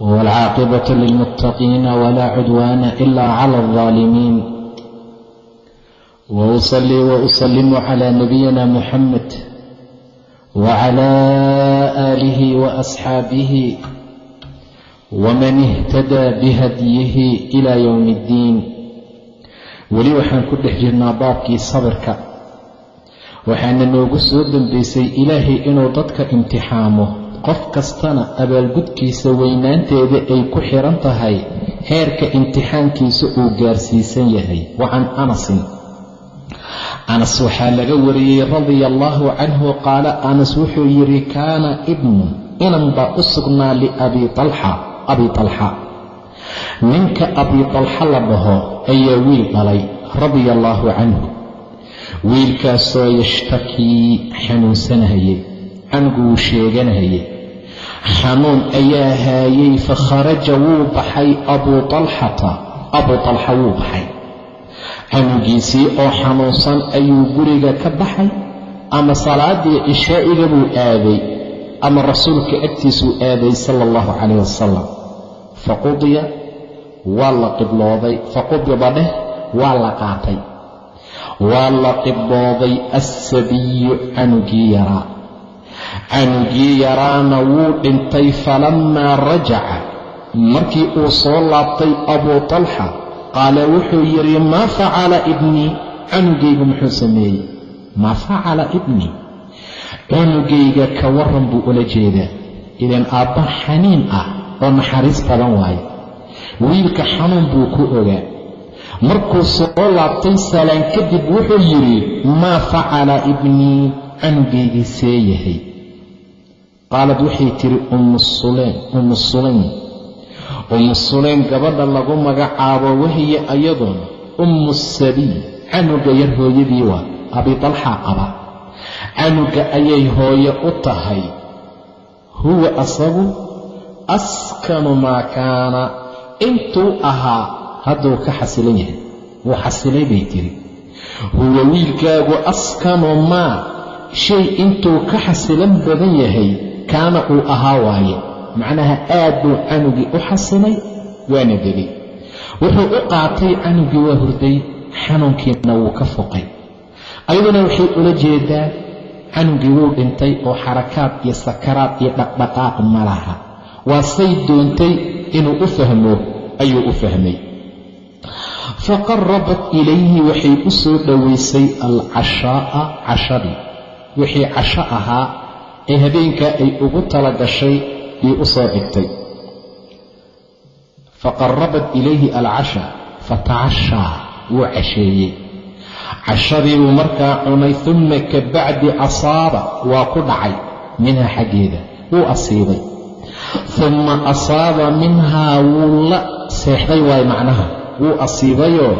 والعاقبة للمتقين ولا عدوان إلا على الظالمين وأصلي وأسلم على نبينا محمد وعلى آله وأصحابه ومن اهتدى بهديه إلى يوم الدين weli waxaan ku dhex jirnaa baabkii sabirka waxaana noogu soo dambaysay ilaahay inuu dadka imtixaamo qof kastana abaalgudkiisa weynaanteeda ay ku xiran tahay heerka imtixaankiisa uu gaarsiisan yahay. Wa can anasin. Anas waxaa laga wariyey radia allaahu canhu qaala anas wuxuu yidhi kaana ibnun inan baa u sugnaa liabi alxa abi talxa. Ninka abi talxa la dhaho ayaa wiil dhalay radia allaahu canhu. Wiilkaasoo yashtakii xanuunsanahayey cangu wuu sheeganahayey xanuun ayaa haayey fa kharaja wuu baxay abuu talxata. Abuu talxa wuu baxay. Canugiisii oo xanuunsan ayuu guriga ka baxay ama salaadii cishaa'iga buu aaday ama rasuulka agtiisuu aaday sala allahu calayh wasalam faqudiya waa la qiblooday. Faqubida dheh waa la qaatay. Waa la qiblooday assabiyu canugii yaraa canugii yaraana wuu dhintay falammaa rajaca. Markii uu soo laabtay abuu talxa qaala wuxuu yidhi maa facala ibnii? Canugaygu muxuu sameeyey maa facala ibnii? Cunugayga ka waran buu ula jeedaa idan aabba xaniin ah oo naxariis badan waaye wiilka xanuun buu ku ogaa. Markuu soo laabtay salaan kadib wuxuu yidhi maa facala ibnii? Canugaygii see yahay qaalad waxay tidhi ummu sulaym ummu sulaym. Gabadha lagu magacaabo wahiya ayadoona ummu sabiy canuga yar hooyadii waa abi talxa qaba canuga ayay hooye u tahay. Huwa asagu askanu maa kaana. Intuu ahaa hadduu ka xasilan yahay wuu xasilay bay tiri. Huwa wiilkaagu askanu maa shay intuu ka xasilan badan yahay kaana uu ahaa waaye. Macnaha aad buu canugii u xasilay waana degay wuxuu u qaatay canugii waa hurday xanuunkiina wuu ka foqay ayaduna waxay ula jeedaa canugii wuu dhintay oo xarakaad iyo sakaraad iyo dhaqdhaqaaq ma laha. Waa say doontay inuu u fahmo ayuu u fahmay. Faqarabat ilayhi waxay u soo dhowaysay alcashaa'a cashadii. Wixii casho ahaa ee habeenkaa ay ugu tala gashay bay u soo dhigtay faqarabat ilayhi alcasha fatacashaa wuu casheeyey. Cashadii buu markaa cunay uma ka bacdi asaaba waa ku dhacay minhaa xaggeeda wuu asiibay. Uma asaaba minhaa wuu la seexday waayo macnaha wuu asiibayoo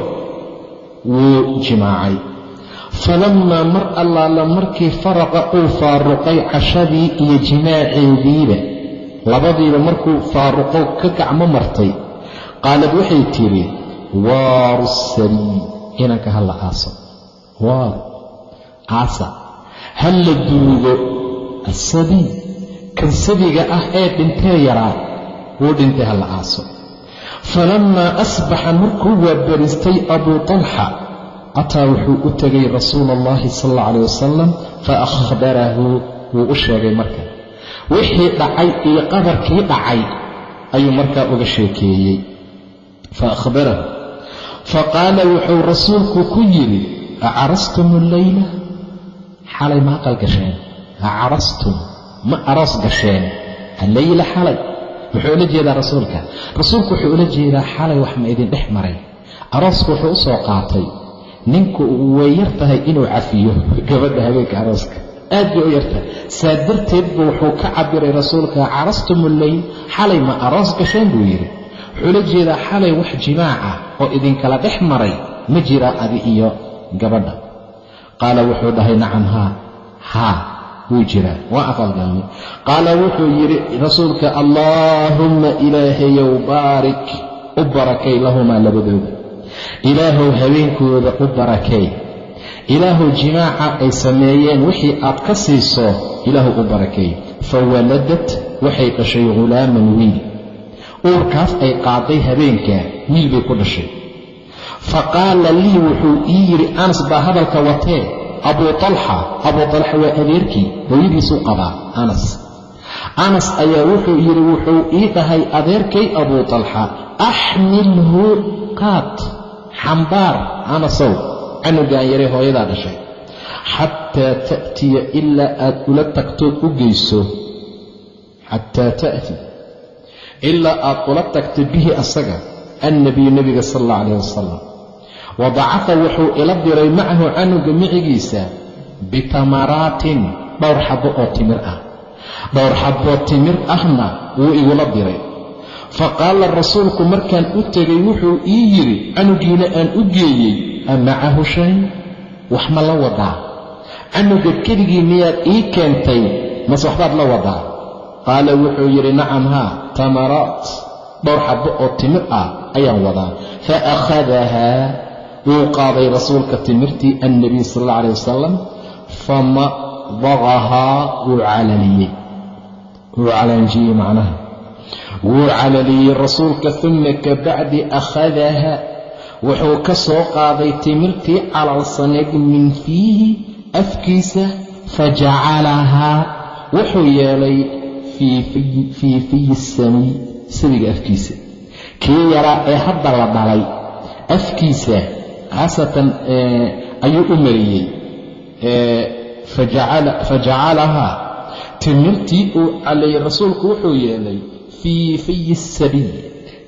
wuu jimaacay falammaa mar allaala markii faraqa uu faaruqay cashadii iyo jimaaceediiba labadiiba markuu faaruqo ka gacmo martay qaalad waxay tidhi waaru sabiy inanka ha la aaso waaru aasa ha la duugo asabiy kan sabiga ah ee dhintee yaraa wuu dhintay ha aaso falammaa asbaxa markuu waabaristay abuu talxa ataa wuxuu u tegay rasuula allahi sal alla calayh wasalam fa akhbarahu wuu u sheegay marka. Wixii dhacay iyo qadarkii dhacay ayuu markaa uga sheekeeyey. Fa akhbarahu fa qaala wuxuu rasuulku ku yidhi acarastum alleyla xalay ma aqal gasheen. Acarastum ma aroos gasheen. Alleyla xalay. Muxuu ula jeedaa rasuulka. Rasuulku wuxuu ula jeedaa xalay wax ma idin dhex maray. Arooska wuxuu u soo qaatay ninku way yar tahay inuu cafiyo. Gabadha habeenka arooska. Aad bay u yartahay. Saa darteed buu wuxuu ka cabiray rasuulka carastum lleyl xalay ma aroos gasheen? buu yidhi. Wuxuu la jeedaa xalay wax jimaaca oo idinkala dhex maray. Ma jiraa adi iyo gabadha. Qaala wuxuu dhahay nacam haa haa wuu jiraa. Waa afalgalmay qaala wuxuu yidhi rasuulka allaahumma ilaahayow baarik u barakay lahumaa labadooda ilaahow habeenkooda u barakay. Ilaahow jimaaca ay sameeyeen wixii aad ka siiso ilaahu u barakay. Fa waladat waxay dhashay ghulaaman wiil. Uurkaas ay qaaday habeenkaa wiil bay ku dhashay. Fa qaala lii wuxuu ii yidhi anas baa hadalka watee. Abuu talxa abuu talxa waa adeerkii hooyadiisuu qabaa anas. Anas ayaa wuxuu yidhi wuxuu ii dhahay adeerkay abuu talxa axmilhu qaad xambaar anasow canugaan yaray hooyadaa dhashay. Xataa ta'tiya ilaa aad ula tagtood u geyso. Xataa ta'ti ilaa aad ula tagto bihi asaga annabiyu nebiga sal alla calayh wasalam wadacafa wuxuu ila diray macahu canuga micigiisa bitamaraatin dhowr xabbo oo timir ah. Dhowr xabboo timir ahna wuu igula diray fa qaala rasuulku markaan u tegay wuxuu ii yidhi canugiina aan u geeyey a macahu shay? Wax ma la wadaa? Canuga keligii miyaad ii keentay mase waxbaad la wadaa? Qaala wuxuu yidhi nacam haa tamaraat dhowr xabbo oo timir ah ayaan wadaa. Fa akhadahaa wuu qaaday rasuulka timirtii annabiy sal alla alay wasalam famadaqahaa wuu calaliyey wuu calaanjiyey macnaha wuu calaliyey rasuulka uma kabacdi akhadaha wuxuu ka soo qaaday timirtii calalsaneed min fiihi afkiisa fajacalahaa wuxuu yeelay fii fiyi sami sabiga afkiisa. Kii yaraa ee hadda la dhalay afkiisa khaasatan ayuu u mariyey fajacalahaa timirtii uu caleeyey rasuulku wuxuu yeelay fii fiyi sabiy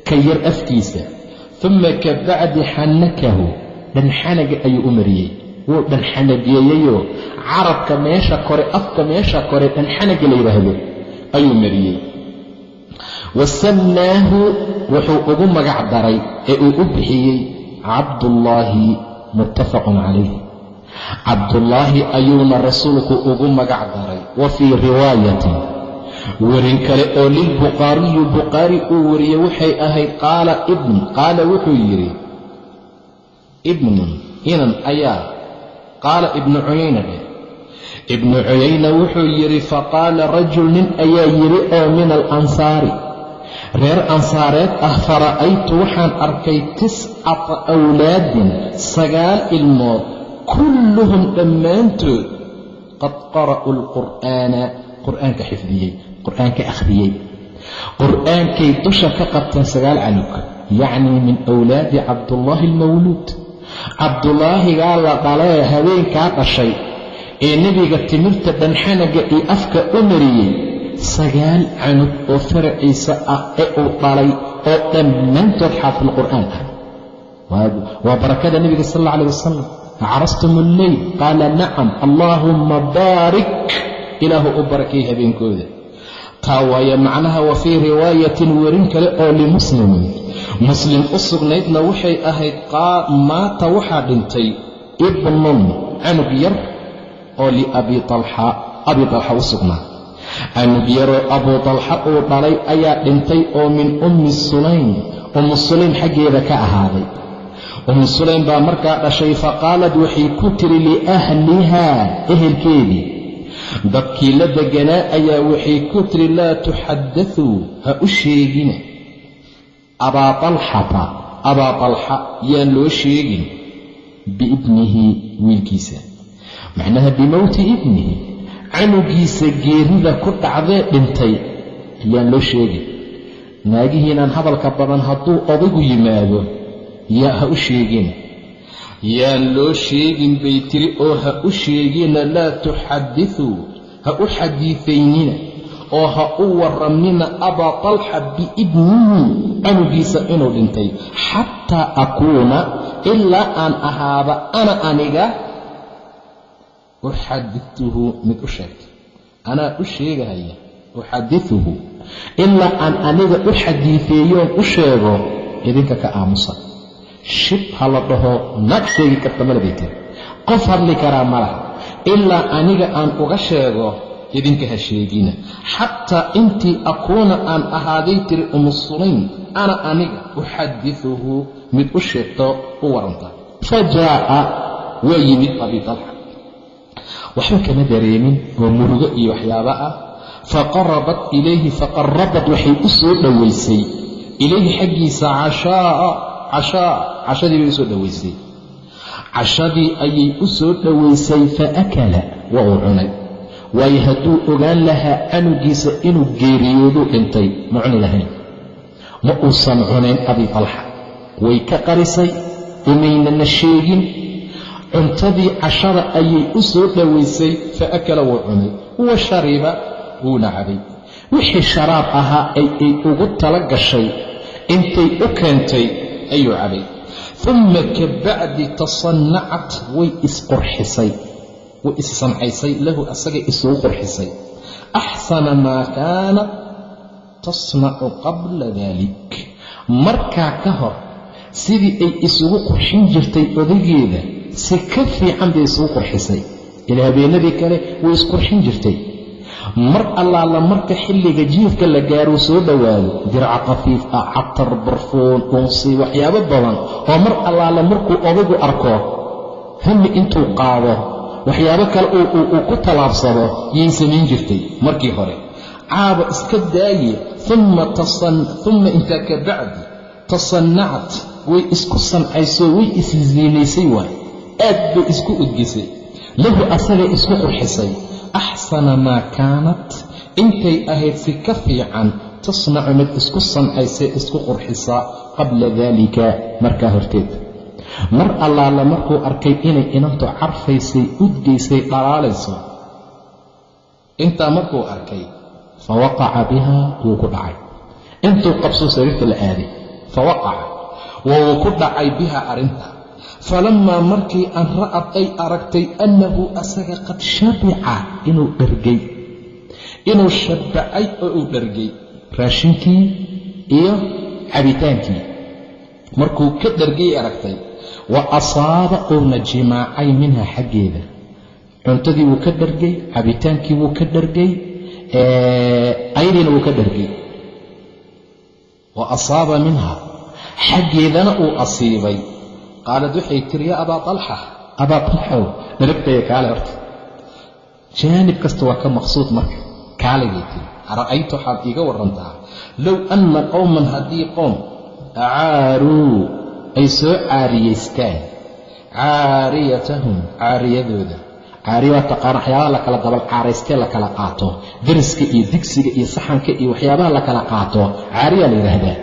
ka yar afkiisa uma ka bacdi xannakahu dhanxanaga ayuu u mariyey wuu dhanxanageeyeyoo carabka meesha kore afka meesha kore dhanxanaga la yidhaahdo ayuu mariyey wa sammaahu wuxuu ugu magac daray ee uu u bixiyey cabdullaahi muttafaqun calayh cabdullaahi ayuuna rasuulku ugu magac daray wa fii werin kale oo lilbukhaariyu bukhaari uu wariyey waxay ahayd qaala ibn qaala wuxuu yidhi ibnun inan ayaa qaala ibnu cuyayna dheh ibnu cuyayna wuxuu yidhi faqaala rajul nin ayaa yidhi oo min alansaari reer ansaareed ah fara'aytu waxaan arkay tiscata awlaadin sagaal ilmood kulluhum dhammaantood qad qara'uu alqur'aana qur'aanka xifdiyey qur'aanka akhriyey qur'aankay dusha ka qabteen sagaal canug yacnii min awlaadi cabdullaahi almawluud. Cabdulaahigaa la dhalee habeenkaa dhashay ee nebiga timirta dhanxanaga iyo afka u mariyey sagaal canug oo faraciisa ah ee uu dhalay oo dhammaantood xaafil qur'aan ah waa barakada nebiga sal alla alih wasalam acarastum alleyl qaala nacam allaahumma baarik. Ilaahu u barakay habeenkooda taa waaye macnaha wa fii riwaayatin werin kale oo limuslimin. Muslim u sugnaydna waxay ahayd maata waxaa dhintay ibnun canug yar oo liabi alxa abi talxa u sugnaa. Canug yaroo abuu talxa uu dhalay ayaa dhintay oo min ummi sulaym. Ummu sulaym xaggeeda ka ahaaday. Ummu sulaym baa markaa dhashay faqaalad waxay ku tiri liahlihaa ehelkeedii dadkii la deganaa ayaa waxay ku tiri laa tuxadatuu ha u sheegina abaa talxa yaan loo sheegin biibnihi wiilkiisa. Macnaha bimowti ibnihi canugiisa geerida ku dhacdee dhintay yaan loo sheegin. Naagihiinaan hadalka badan hadduu odaygu yimaado yaa ha u sheegina yaan loo sheegin bay tiri oo ha u sheegina laa tuxadituu ha u xadiifaynina oo ha u warramina abaa talxa biibnihi canugiisa inuu dhintay xataa akuuna ilaa aan ahaada ana aniga uxadituhu mid u sheegta anaa u sheegahaya uxadituhu ilaa aan aniga u xadiifeeyoon u sheego idinka ka aamusa shib ha la dhaho naag sheegi karta male bay tiri qof hadli karaa ma laha ilaa aniga aan uga sheego idinka ha sheegina xataa intii akuuna aan ahaaday tiri umu sulaym ana aniga uxadiuhu mid u sheegto u waranta. Fa jaa'a waa yimid abi talxa waxba kama dareemin oo murugo iyo waxyaaba ah. Faqarabat ilayhi faqarabat waxay u soo dhowaysay ilayhi xaggiisa cashaa cashaa cashadii bay u soo dhowaysay cashadii ayay u soo dhowaysay fa akala waa uu cunay. Waayo hadduu ogaan lahaa canugiisa inuu geeriyooduu dhintay ma cuni lahayn. Ma uusan cunayn abi talxa. Way ka qarisay umaynana sheegin. Cuntadii cashada ayay u soo dhowaysay fa akala wuu cunay. Wa shariba wuuna cabay wixii sharaab ahaa ay ay ugu tala gashay intay u keentay ayuu cabay. Uma ka bacdi tasannacat way isqurxisay. Way issancaysay lahu asagay isugu qurxisay. Axsana maa kaanat tasnacu qabla dalik markaa ka hor sidii ay isugu qurxin jirtay odageeda si ka fiican bay isugu qurxisay. Ila habeenadii kale way isqurxin jirtay mar allaala marka xilliga jiifka la gaaruu soo dhowaado dirca khafiif ah catar barfuun unsi waxyaabo badan oo mar allaala markuu odagu arko hami intuu qaado waxyaabo kale uu ku tallaabsado yay samayn jirtay markii hore. Caaba iska daaye umma intaa ka bacdi tasannacat way isku sancayso way isziinaysay waay. Aad bay isku udgisay. Lahu asagay isku qurxisay axsana maa kaanat intay ahayd si ka fiican tasnacu mid isku sancaysay isku qurxisaa qabla daalika markaa horteed mar allaala markuu arkay inay inantu carfaysay udgaysay dhalaalayso intaa markuu arkay fa waqaca bihaa wuu ku dhacay intuu qabsoo sariirta la aaday fa waqaca wuu ku dhacay bihaa arrinta falammaa markii an ra'ad ay aragtay annahu asaga qad shabica inuu dhargay inuu shabacay oo uu dhargay raashinkii iyo cabitaankii markuu ka dhargay aragtay wa asaaba uuna jimaacay minha xaggeeda cuntadii wuu ka dhargay cabitaankii wuu ka dhargay aydiina wuu ka dhargay wa asaaba minha xaggeedana uu asiibay qaalad waxay tiri yaa abaa alxa abaa alxow dharagtaya kaale horta jaanib kasta waa ka maqsuud marka kaaligay tiri ara'ayta waxaad iiga warantaa low anna qowman haddii qoom acaaruu ay soo caariyaystaan caariyatahum caariyadooda caariya waa taqaana waxyaabaha la kala dabal caaraystee la kala qaato dariska iyo digsiga iyo saxanka iyo waxyaabaha la kala qaato caariyaa la yidhaahdaa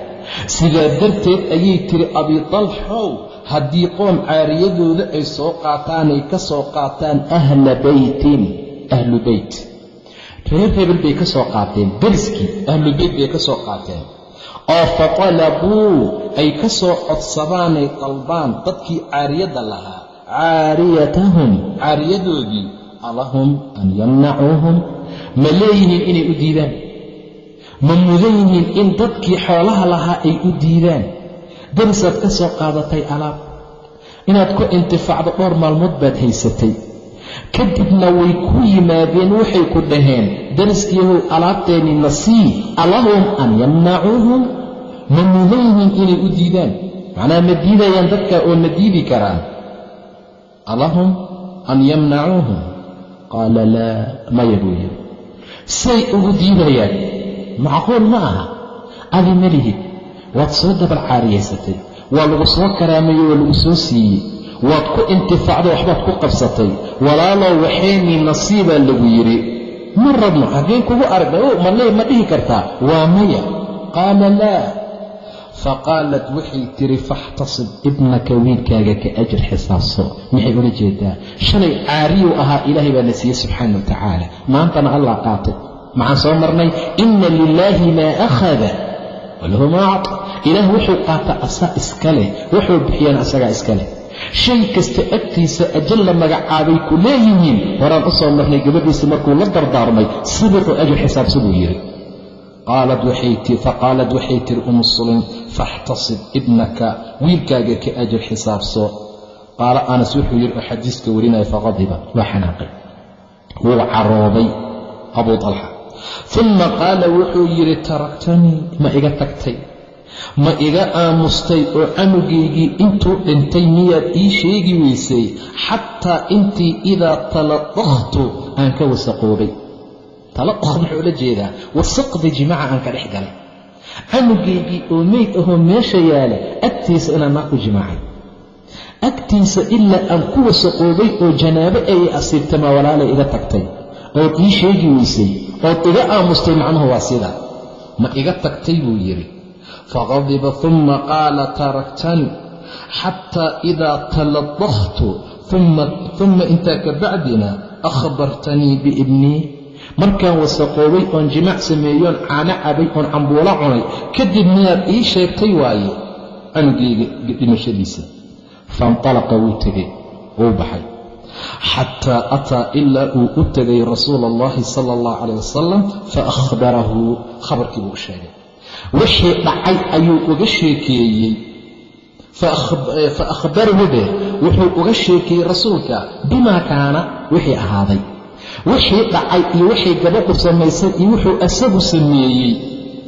sidaa darteed ayay tiri abitalxow haddii qoom caariyadooda ay soo qaataanay ka soo qaataan ahla beytin ahlu beyt. Reer hebel bay ka soo qaateen dariskii ahlu beyt bay ka soo qaateen. Oo fatalabuu ay ka soo codsadaanay dalbaan dadkii caariyadda lahaa. Caariyatahum caariyadoodii alahum an yamnacuuhum. Ma leeyihiin inay u diidaan? Ma mudan yihiin in dadkii xoolaha lahaa ay u diidaan darisaad ka soo qaadatay alaab. Inaad ku intifaacdo dhowr maalmood baad haysatay. Kadibna way ku yimaadeen waxay ku dhaheen dariskiihow alaabteenni na sii alahum an yamnacuuhum ma mudan yihiin inay u diidaan? Macnaha ma diidayaan dadka oo ma diidi karaan? Alahum an yamnacuuhum qaala laa maya buu yiri say ugu diidayaan macquul ma aha adi ma lihid waad soo dabal caariyaysatay waa lagu soo karaamayey waa lagu soo siiyey. Waad ku intifaacday waxbaad ku qabsatay. Walaalow waxaynii nasiibaa lagu yidhi. Ma rabno xaggeen kugu aragna male ma dhihi kartaa. Waa maya. Qaala laa. Faqaalat waxay tiri faxtasib ibnaka wiilkaaga ka ajir xisaabso maxay ula jeedaa shalay caariyuu ahaa ilaahay baa na siiyey subxaana wa tacaala. Maantana allah qaatay. Maxaan soo marnay inna lilaahi maa akhada walahu maa acta ilaah wuxuu qaata asaa iska leh wuxuu bixiyana asagaa iska leh shay kasta agtiisa ajal la magacaabay ku leeyihiin horaan u soo marnay gabadhiisa markuu la dardaarmay sibiquu ajir xisaabsa buu yidhi faqaalad waxay tiri umu faxtasib ibnaka wiilkaaga ka ajir xisaabso qaala anas wuxuu yidhi oo xadiiska warinaya faqadiba waa xanaaqay. Wuu carooday abuu dalxa uma qaala wuxuu yidhi taraktanii ma iga tagtay. Ma iga aamustay oo canugaygii intuu dhintay miyaad ii sheegi weysay xataa intii idaa taladaqtu aan ka wasaqoobay. Taladaq muxuu ula jeedaa wasaqda jimaca aan ka dhex galay. Canugaygii oo meyd ahoo meesha yaalla agtiisa inaan naa ku jimaacay. Agtiisa ilaa aan ku wasaqoobay oo janaabo ay asiibtay maa walaalay iga tagtay ood ii sheegi weysay ood iga aamustay macnuhu waa sida ma iga tagtay buu yidhi. Faqadiba uma qaala taraktanii xataa idaa taladaqtu uma intaa ka bacdina akhbartanii biibnii. Markaan wasaqoobay oon jimaac sameeyoon caano cabay oon cambuulo cunay kadib miyaad ii sheegtay waaye canugayga dhimashadiisa faintalaqa wuu tegey wuu baxay xataa ataa ilaa uu u tegay rasuula allahi sala allahu calayh wasalam fa akhbarahu khabarkii buu u sheegay wixii dhacay ayuu uga sheekeeyey fa akhbarahu dheh wuxuu uga sheekeeyey rasuulka bimaa kaana wixii ahaaday wixii dhacay iyo wixii gabadhu samaysay iyo wuxuu asagu sameeyey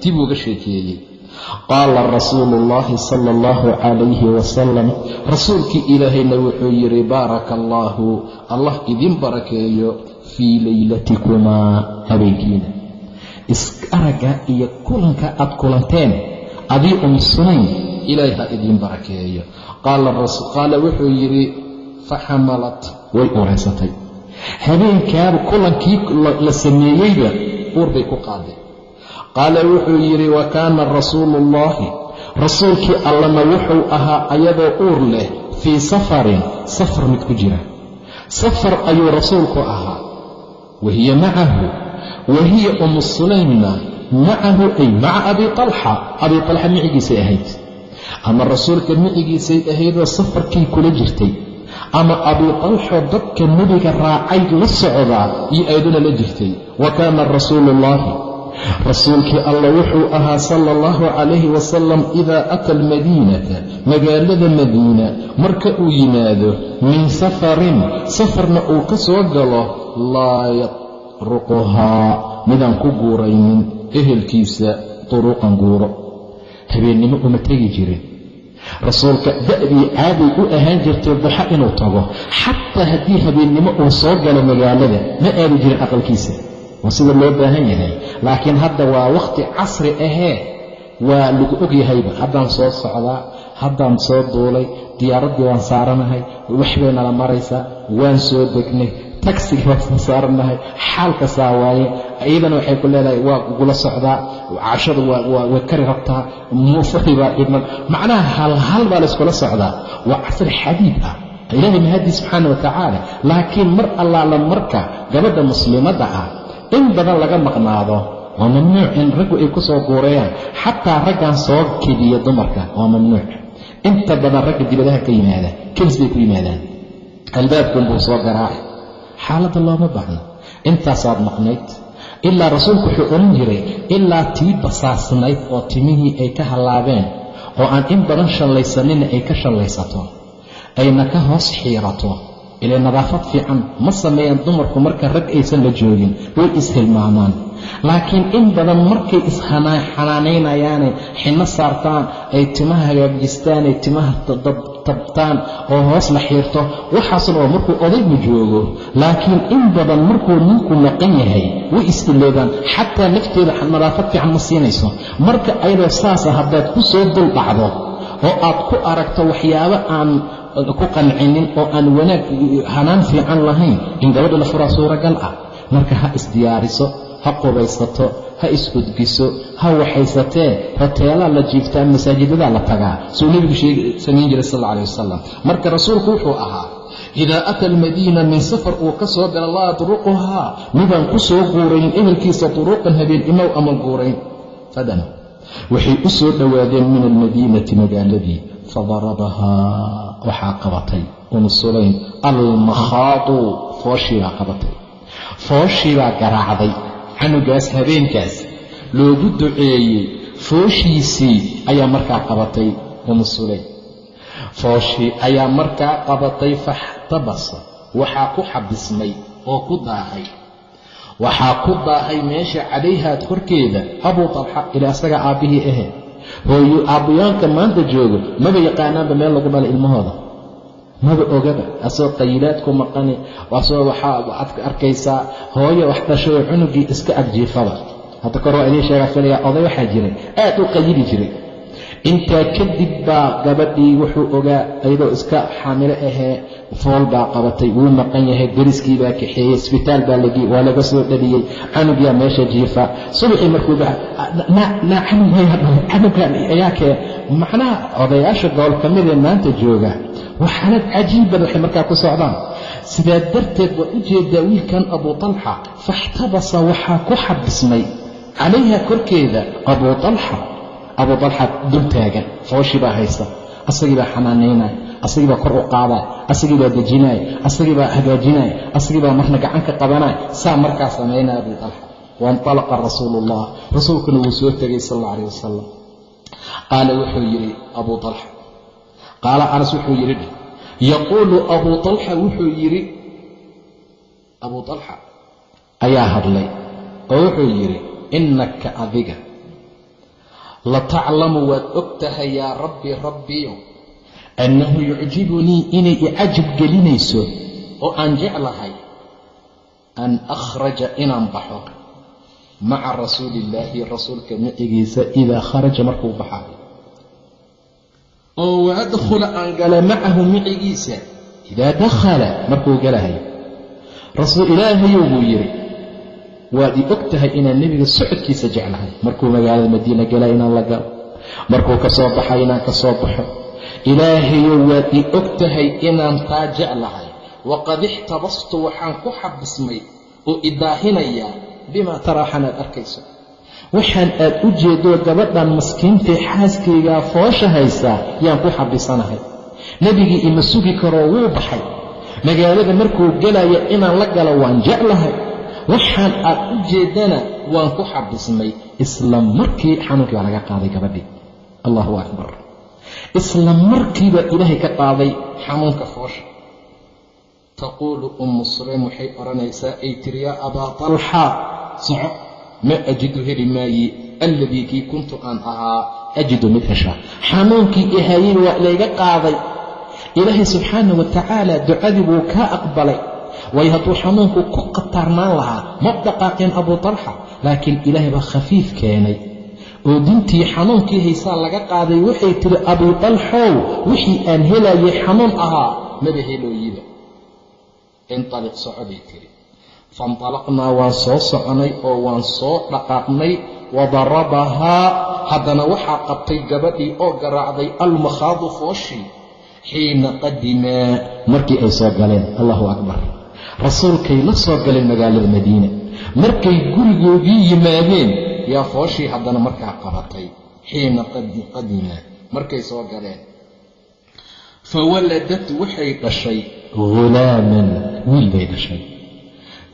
dibuu uga sheekeeyey qaala rasuulu ullaahi sala allahu calayhi wasalam rasuulkii ilaahayna wuxuu yidhi baaraka allaahu allah idin barakeeyo fii leylatikunaa habeenkiina is-aragga iyo kulanka aad kulanteen adii umsunayn ilaahay ha idiin barakeeyo qaala wuxuu yidhi faxamalat way uuraysatay habeenkaaba kulankii la sameeyeyba uur bay ku qaaday qaala wuxuu yidhi wa kaana rasuulu ullaahi rasuulkii allana wuxuu ahaa ayadoo uur leh fii safarin safar mid ku jira. Safar ayuu rasuulku ahaa. Wahiya macahu wahiya umu sulaymna macahu ay maca abi alxa abii alxa micigiisay ahayd. Ama rasuulka micigiisay ahaydoo safarkii kula jirtay. Ama abii alxoo dadka nebiga raacay la socdaa iyo ayduna la jirtay. Wa kaana rasuulu ullaahi rasuulkii alla wuxuu ahaa sala allahu calayhi wasalam idaa ata almadiinata magaalada madiina marka uu yimaado min safarin safarna uu ka soo galo laa yatruquhaa midaan ku guuraynin ehelkiisa turuqan guuro. Habeennimo uma tegi jirin. Rasuulka da'dii caaday u ahaan jirtay duxa inuu tago. Xataa haddii habeennimo uu soo galo magaalada ma aadi jirin aqalkiisa waa sida loo baahan yahay. Laakiin hadda waa wakhti casri ahee waa lagu og yahayba haddaan soo socdaa haddaan soo duulay diyaaraddii waan saaranahay waxbay nala maraysaa waan soo degnay tagsigii waan soo saaranahay xaalka saa waaye. Iyadana waxay ku leedahay waa kugula socdaa cashadu way kari rabtaa muufadii baa dhiman macnaha halhal baa layskula socdaa. Waa casri xadiid ah. Ilaahay mahadii subxaana wa tacaala laakiin mar allaala marka gabadha muslimadda ah in badan laga maqnaado. Waa mamnuuc in raggu ay ku soo guurayaan. Xataa raggan soo kediya dumarka waa mamnuuc. Inta badan ragga dibadaha ka yimaada kelis bay ku yimaadaan. Albaabkan buu soo garaacay xaaladda looma baahno intaasaad maqnayd. Ilaa rasuulku wuxuu odhan jiray ilaa tii basaasnayd oo timihii ay ka hallaabeen oo aan in badan shallaysanina ay ka shallaysato ayna ka hoos xiirato ilaa nadaafad fiican ma sameeyaan dumarku marka rag aysan la joogin way ishilmaamaan laakiin in badan markay isxanaanaynayaane xinno saartaan ay timaha hagaajistaan ay timaha tabtaan oo hoos la xiirto waxaasna waa markuu odaygu joogo. Laakiin in badan markuu ninku maqan yahay way is-iloobaan xataa nafteeda nadaafad fiican ma siinayso. Marka ayadoo saasa haddaad ku soo dul dhacdo oo aad ku aragto waxyaabo aan ku qancinin oo aan wanaag hanaan fiican lahayn in gabadha la furaa suuragal ah. Marka ha isdiyaariso ha qubaysato ha isudgiso ha waxaysatee hoteelaa la jiiftaa masaajidadaa la tagaa suu nebigu samayn jiray sal alla wasalam marka rasuulku wuxuu ahaa idaa ata almadiina min safar uu ka soo gala laa turuquhaa midaan ku soo guurayn ehelkiisa turuqan habeen imow ama guurayn. Fadana waxay u soo dhowaadeen min almadiinati magaaladii fadarabahaa waxaa qabatay umu sulaym almakhaadu fooshii baa qabatay. Fooshii baa garaacday canugaas habeenkaas. Loogu duceeyey fooshiisii ayaa markaa qabatay umu sulaym fooshii ayaa markaa qabatay faxtabasa. Waxaa ku xabismay oo ku daahay waxaa ku daahay meesha calayhaad korkeeda abuu talxa ilaa asaga aabbihii ahe hooyo aabbayaanka maanta joogo maba yaqaanaanba meel lagu dhala ilmahooda. Maba ogaba asagoo qayilaad ku maqani asagoo waxaa aad arkaysaa hooyo wax dhashayoo cunugii iska agjiifada hadda kor waa idiin sheegaa filayaa oday waxaa jiray aad u qayili jiray intaa kadib baa gabadhii wuxuu ogaa iyadoo iska xaamilo ahee fool baa qabatay wuu maqan yahay dariskii baa kaxeeyey isbitaal baa waa laga soo dhaliyey canugyaa meesha jiifa. Subaxii markuu canugan macnaha odayaasha gobol ka midee maanta jooga waa xaalad cajiiban waxay markaa ku socdaan. Sidaa darteed waa u wiilkan abuu talxa faxtabasa waxaa ku xabismay calayha korkeeda abuu talxa abuu talxa dul taagan fooshii baa haysta asagii baa xanaanaynaya asagii baa kor u qaadaya asagii baa dejinaya asagii baa hagaajinaya asagii baa marna gacan ka qabanaya saa markaa samaynaya abuu talxa waintalaqa rasuulu ullah rasuulkuna wuu soo tegay sal alla alayh wasalam qaala wuxuu yidhi abuu talxa qaala anas wuxuu yidhi yaquulu abuu talxa wuxuu yidhi abuu talxa ayaa hadlay. Oo wuxuu yidhi innaka adiga la taclamu waad og tahay yaa rabbi rabbiyo annahu yucjibunii inay icajab gelinayso oo aan jeclahay an akhraja inaan baxo maca rasuuliillaahi rasuulka micigiisa idaa kharaja markuu baxayo. Oo waadkhula aan gala macahu micigiisa idaa dakhala markuu galahayo. Rasuul ilaahayow buu yidhi waad ii og tahay inaan nebiga socodkiisa jeclahay. Markuu magaalada madiina gala inaan la galo markuu ka soo baxay inaan ka soo baxo ilaahayow waad ii og tahay inaan taa jeclahay. Waqad ixtabastu waxaan ku xabismay oo idaahinayaa bimaa taraaxan aad arkayso. Waxaan aad u jeeddoo gabadhan maskiintay xaaskaygaa foosha haysaa yaan ku xabisanahay. Nebigii ima sugi karoo wuu baxay. Magaalada markuu gelaya inaan la galo waan jeclahay waxaan aad u jeeddana waan ku xabismay isla markii xanuunkii baa laga qaaday gabadhii. Allahu akbar. Isla markiibaa ilaahay ka qaaday xanuunka foosha. Taquulu ummu sulaym waxay odhanaysaa ay tiri yaa abaa talxa soco ma ajidu heli maaye alladii kii kuntu aan ahaa ajidu mid hesha. Xanuunkii ihayey waa layga qaaday. Ilaahay subxaana wa tacaala ducadii buu kaa aqbalay waayo hadduu xanuunku ku khataarnaan lahaa ma dhaqaaqeen abuu talxa laakiin ilaahay baa khafiif keenay. Oo dintii xanuunkii haysaa laga qaaday waxay tiri abuu talxow wixii aan helayay xanuun ahaa maba helooyiba intaliq soco bay tiri. Faintalaqnaa waan soo soconay oo waan soo dhaqaaqnay wadarabahaa haddana waxaa qabtay gabadhii oo garaacday almakhaadu fooshii xiina qadimaa markii ay soo galeen allahu akbar rasuulkay la soo galeen magaalada madiina markay gurigoodii yimaadeen yaa fooshii haddana markaa qabatay. Xiina qadimaa markay soo galeen. Fawaladat waxay dhashay hulaaman wiil bay dhashay.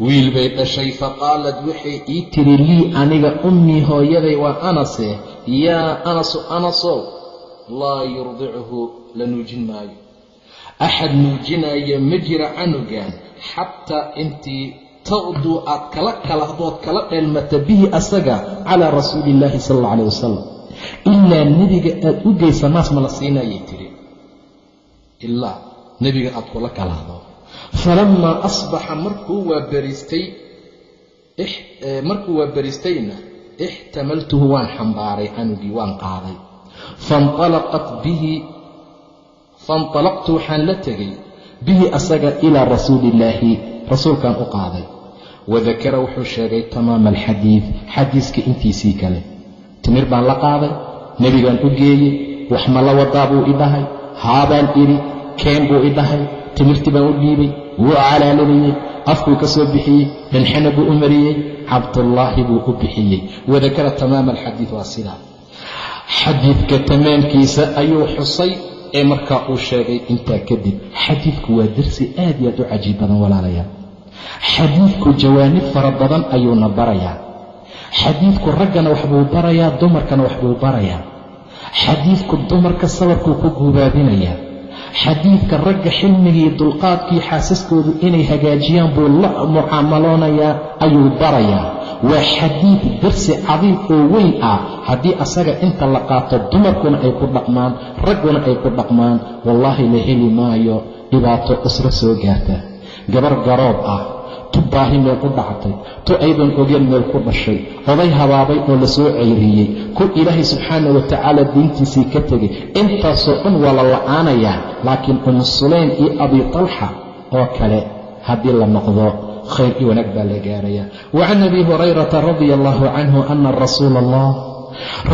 Wiil bay dhashay faqaalad waxay ii tiri lii aniga ummii hooyaday waa anase. Yaa anasu anasow laa yurdichu la nuujin maayo. Axad nuujinaya ma jira canugan xataa intii taqduu aad kala kalahdood kala dheelmata bihi asaga calaa rasuuli illaahi sal alla calah wasalam ilaa nebiga aad u geysa naas ma la siinayay tiri. Ilaa nebiga aad kula kalahdo falamaa asbaxa markuu waa bariistay markuu waa bariistayna ixtamaltuhu waan xambaaray canugii waan qaaday. Fainalaqat bihi faintalaqtu waxaan la tegay bihi asaga ilaa rasuuli illaahi rasuulkan u qaaday. Wadakara wuxuu sheegay tamaama alxadiid xadiiska intiisii kale. Timir baan la qaaday nebigaan u geeyey wax ma la wadaa buu i dhahay haabaan idhi keen buu i dhahay timirtii baan u dhiibay wuu calaalinayey afkuu ka soo bixiyey dhanxana buu u mariyey cabdullaahi buu u bixiyey. Wadakara tamaama alxadiid waa sidaa. Xadiidka tamaamkiisa ayuu xusay ee markaa uu sheegay intaa kadib xadiidku waa darsi aad iyo aad u cajiib badan walaalayaal xadiidku jawaanib fara badan ayuuna barayaa. Xadiidku raggana waxbuu barayaa dumarkana waxbuu barayaa. Xadiidku dumarka sabarkuu ku guubaabinayaa xadiidka ragga xilmigii dulqaadkii xaasaskoodu inay hagaajiyaan buu la mucaamaloonayaa ayuu barayaa waa xadiid darsi cadiim oo weyn ah. Haddii asaga inta la qaato dumarkuna ay ku dhaqmaan ragguna ay ku dhaqmaan wallaahi la heli maayo dhibaato usro soo gaarta. Gabar garoob ah tu baahi meel ku dhactay tu aydan ogeen meel ku dhashay oday habaabay oo la soo ceyriyey. Ku ilaahay subxaana wa tacaala diintiisii ka tegay intaasoo dhan waa la la'aanayaa laakiin umu sulaym iyo abi talxa oo kale haddii la noqdo khayr iyo wanaag baa la gaarayaa wa abi hurayrata radia allahu canhu ana rasuula allah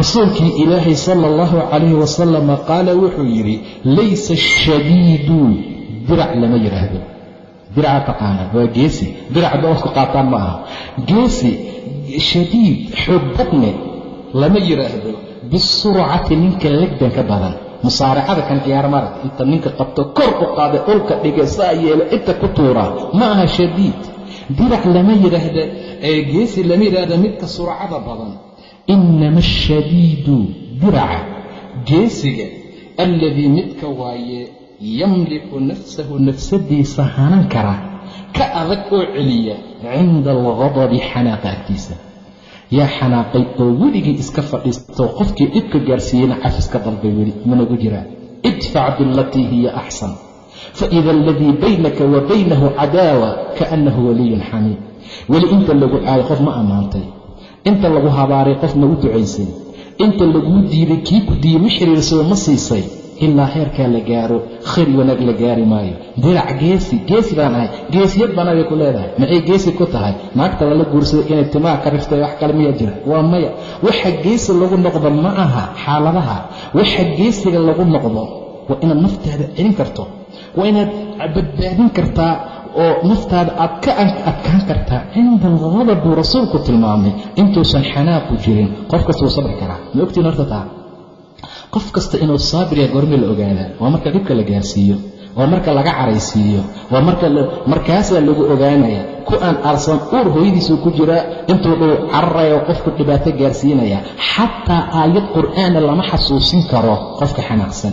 rasuulkii ilaahay sala allahu calayhi wasalama qaala wuxuu yidhi laysa ashadiidu dirac lama yidhaahdo diraca taqaanaa waa geesi. Dirac doonku qaataan ma aha. Geesi shadiid xoog badne lama yidhaahdo bisurcati ninka legdan ka badan. Musaaracada kan ciyaar marag inta ninka qabto kor u qaada dhulka dhiga saa yeelo inta ku tuuraa ma aha shadiid dirac lama yidhaahda geesi lama yidhaahda midka surcada badan. Inama ashadiidu diraca geesiga alladii midka waaye yamliku nafsahu nafsadiisa hanan kara ka adag oo celiya cinda alghadabi xanaaqa agtiisa yaa xanaaqay oo weligii iska fadhiistoo qofkii dhibka gaarsiiyeyna cafiska dalbay weli managu jiraa. Idfac bilatii hiya axsan faida aladii baynaka wa baynahu cadaawa kaannahu waliyun xamiid weli inta lagu caayo qof ma ammaantay inta lagu habaaray qof ma u ducaysay inta laguu diiday kii ku diiyey ma xiriirsado ma siisay ilaa heerkaa la gaaro khayr wanaag la gaari maayo dirac geesi geesi baan ahay geesiyad baana bay ku leedahay maxay geesi ku tahay naagta lala guursaday inay timaha ka riftay wax kale miyaa jira waa maya waxa geesi lagu noqdo ma aha xaaladaha waxa geesiga lagu noqdo waa inaad naftaada celin karto waa inaad badbaadin kartaa oo naftaada aad ka adkaan kartaa cinda alghadab buu rasuulku tilmaamay. Intuusan xanaaqu jirin. Qof kasta wuu sabri karaa. Ma ogtiin horta taa? Qof kasta inuu saabiriya goormii la ogaadaa waa marka dhibka la gaarsiiyo waa marka laga caraysiiyo waa markaasaa lagu ogaanaya. Ku aan arsan uur hooyadiisuu ku jiraa intuu dhuu cararaya oo qofku dhibaato gaarsiinaya. Xataa aayad qur'aana lama xasuusin karo qofka xanaaqsan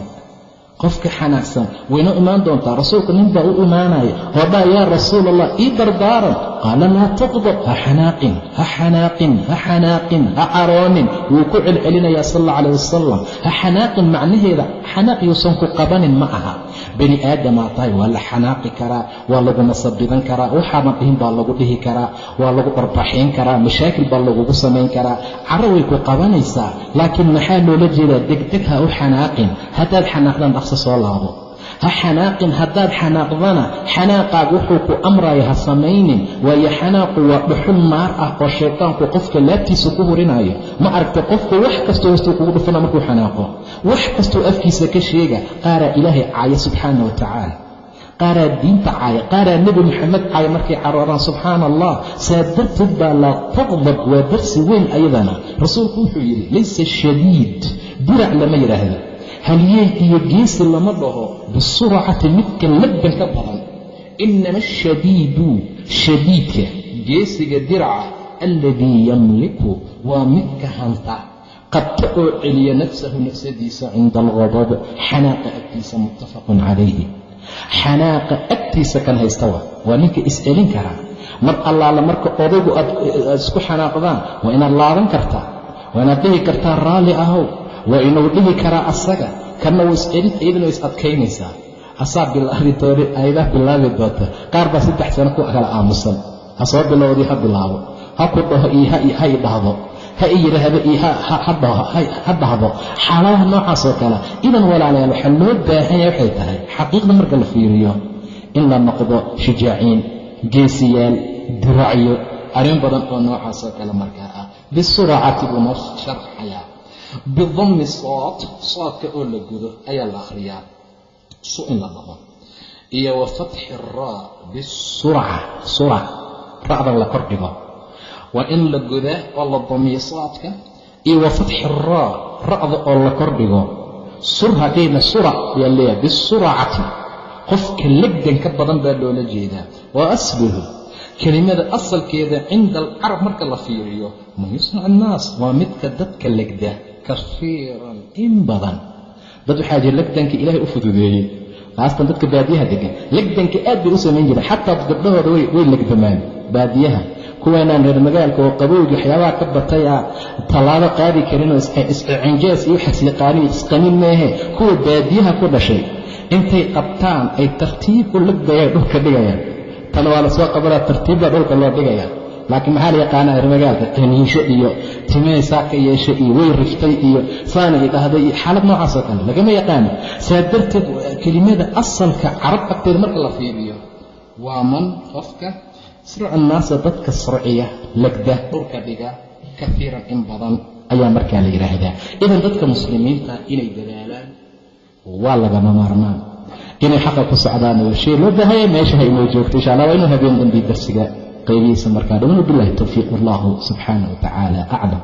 qofka xanaaqsan. Waynoo imaan doontaa. Rasuulku nin baa u imaanaya. Oo dhaa yaa rasuul allah ii dardaaran qaala laa taqdab ha xanaaqin ha xanaaqin ha xanaaqin ha caroonin. Wuu ku celcelinayaa sal alla calah wasalam ha xanaaqin macnaheeda xanaaq yuusan ku qabanin ma aha. Bani aadamaa tahay waa la xanaaqi karaa waa lagu nasabidan karaa waxaadan dhihin baa lagu dhihi karaa waa lagu barbaxayn karaa mashaakil baa lagugu samayn karaa. Caro way ku qabanaysaa laakiin maxaa loola jeedaa? Degdeg ha u xanaaqin. Haddaad xanaaqdan dhaqso soo laabo. Ha xanaaqin haddaad xanaaqdana xanaaqaag wuxuu ku amraya ha samaynin waayo xanaaqu waa dhuxul naar ah oo shaytaanku qofka laabtiisa ku hurinayo. Ma aragta qofku wax kastoo hoostuu kugu dhufana markuu xanaaqo. Wax kastoo afkiisa ka sheega qaaraa ilaahay caaya subxaana wa tacaala. Qaaraa diinta caaya qaaraa nebi moxamed caaya markay carooraan subxaana allah saa darteed baa laa taqdab waa darsi weyn ayadana. Rasuulku wuxuu yidhi laysa shadiid. Dirac lama yidhaahdo halyeen iyo geesi lama dhaho bisurcati midka labban ka badan. Inama ashadiidu shadiidka geesiga diraca alladii yamliku waa midka hanta. Qabta oo celiya nafsahu nafsadiisa cinda alghadab xanaaqa agtiisa muttafaqun calayhi. Xanaaqa agtiisa kan haysta wa waa ninka is-celin karaa mar allaala marka odaygu aad isku xanaaqdaan waa inaad laaban kartaa waa inaad dhihi kartaa raalli ahow waa inuu dhihi karaa asaga kanna wuu iscelin iyadana way is adkaynaysaa. Asaa ayadaha bilaabi doonta. Qaar baa saddex sano ku kala aamusan. Ha soo bilowdii ha bilaabo. Ha ku dhaho ha i ha i yidhaahdo ha dhahdo. Xaaladaha noocaas oo kale. Idan walaalayaal waxaa loo baahanya waxay tahay. Xaqiiqda marka la fiiriyo in la noqdo shujaaciin geesiyaal diracyo arrin badan oo noocaas oo kale markaa ah. Bisuracati buu noo sharxayaa bidammi sood soodka oo la gudo ayaa la akhriyaa su in la dhaho iyo wa fatxi raa bisurca surac ra'dan la kordhigo waa in la godaa oo la damiyo soodka iyo wa fatxi raa ra'da oo la kordhigo sur haddayna surac ayaa leeyahay bisuracati qofka legdan ka badan baa loola jeedaa wa asluhu kelimada asalkeeda cinda alcarab marka la fiiriyo ma yusnac annaas waa midka dadka legda kafiiran in badan. Dad waxaa jira legdanka ilaahay u fududeeyey. Haasatan dadka baadiyaha degan legdanka aad bay u samayn jireen. Xataa gabdhahooda way legdamaan baadiyaha. Kuwaanaan reer magaalka oo qabowgi waxyaabaha ka batay a tallaabo qaadi karin oo iscinjaas iyo waxaas yaqaanin isqanin meehe. Kuwa baadiyaha ku dhashay intay qabtaan ay tartiib u legdayaan dhulka dhigayaan. Tan waa la soo qabanaa tartiibbaa dhulka loo dhigaya laakiin maxaa la yaqaanaa reer magaalka qaniisho iyo timee saa ka yeeshay iyo way riftay iyo saana i dhahday iyo xaalad noocaasoo kale. Lagama yaqaano saa darteed kelimada asalka carab agteeda marka la fiiriyo waa man qofka naasa dadka sirciya legda dhulka dhiga kafiiran in badan ayaa markaa la yidhaahdaa idan dadka muslimiinta inay dadaalaan waa lagama maarmaan. Inay xaqa ku socdaana waa shay loo baahaya meesha ha inoo joogto insha allah waa inuu habeen dambi darsiga qaybihiisa markaa. Dhaman bilahi towfiiq wallahu subxaana wa tacaala aclam